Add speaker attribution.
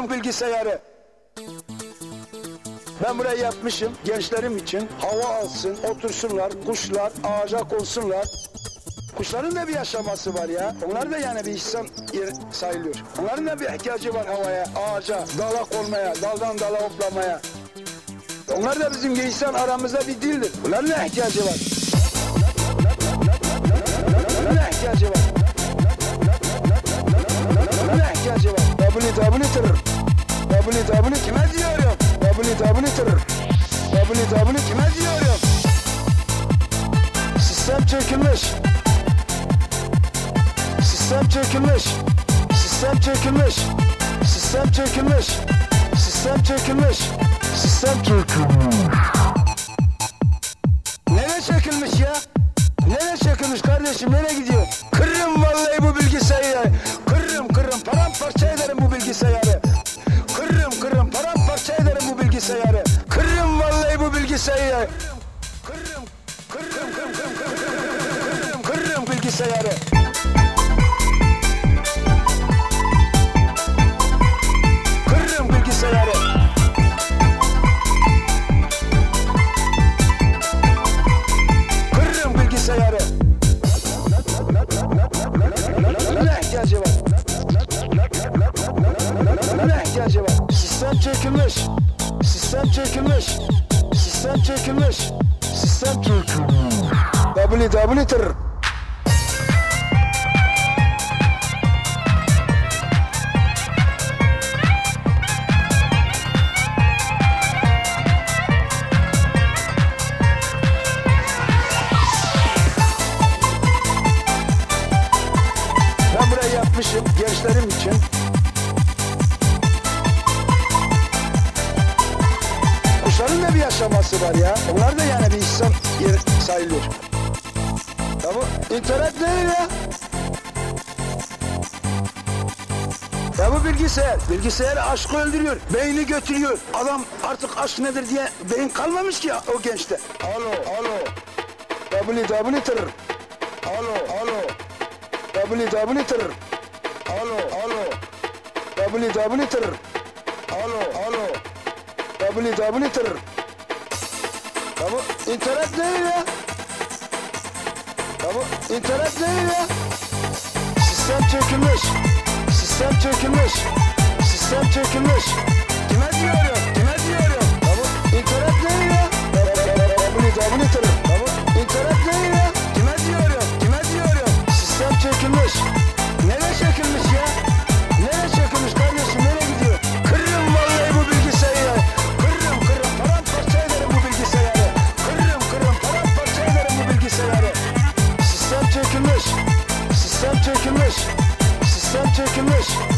Speaker 1: Kırın bilgisayarı. Ben burayı yapmışım gençlerim için. Hava alsın, otursunlar, kuşlar ağaca konsunlar. Kuşların da bir yaşaması var ya. Onlar da yani bir insan sayılıyor. Onların da bir ihtiyacı var havaya, ağaca, dala konmaya, daldan dala hoplamaya. Onlar da bizim insan aramızda bir dildir. Bunların da ihtiyacı var. Bunların da ihtiyacı var. Sistem çökülmüş. Sistem çökülmüş. Sistem çökülmüş. Sistem çökülmüş. Sistem çökülmüş. Nereye çökülmüş ya? Nereye çökülmüş kardeşim? Nereye gidiyor? Kırırım vallahi bu bilgisayarı. Kırırım kırırım. Paramparça ederim bu bilgisayarı. Kırırım kırırım. Paramparça ederim bu bilgisayarı. Kırırım vallahi bu bilgisayarı. Bilgisayarı. Kırırım bilgisayarı. Kırırım bilgisayarı. Ne ihtiyacı var? Ne ihtiyacı var? Sistem çökülmüş. Sistem çökülmüş. Sistem çökülmüş. Sistem çökülmüş. WW gençlerim için. Kuşların da bir yaşaması var ya. Onlar da yani bir insan sayılıyor. Bu internet ne ya? Ya bu bilgisayar, bilgisayar aşkı öldürüyor, beyni götürüyor. Adam artık aşk nedir diye beyin kalmamış ki o gençte. Alo, alo. WW tır. Alo, alo. WW tır. Alo, alo. WW tır. Alo, alo. WW tır. Ya bu internet ne ya? Bu internet ne ya? Sistem çökülmüş. Sistem çökülmüş. Sistem çökülmüş. This.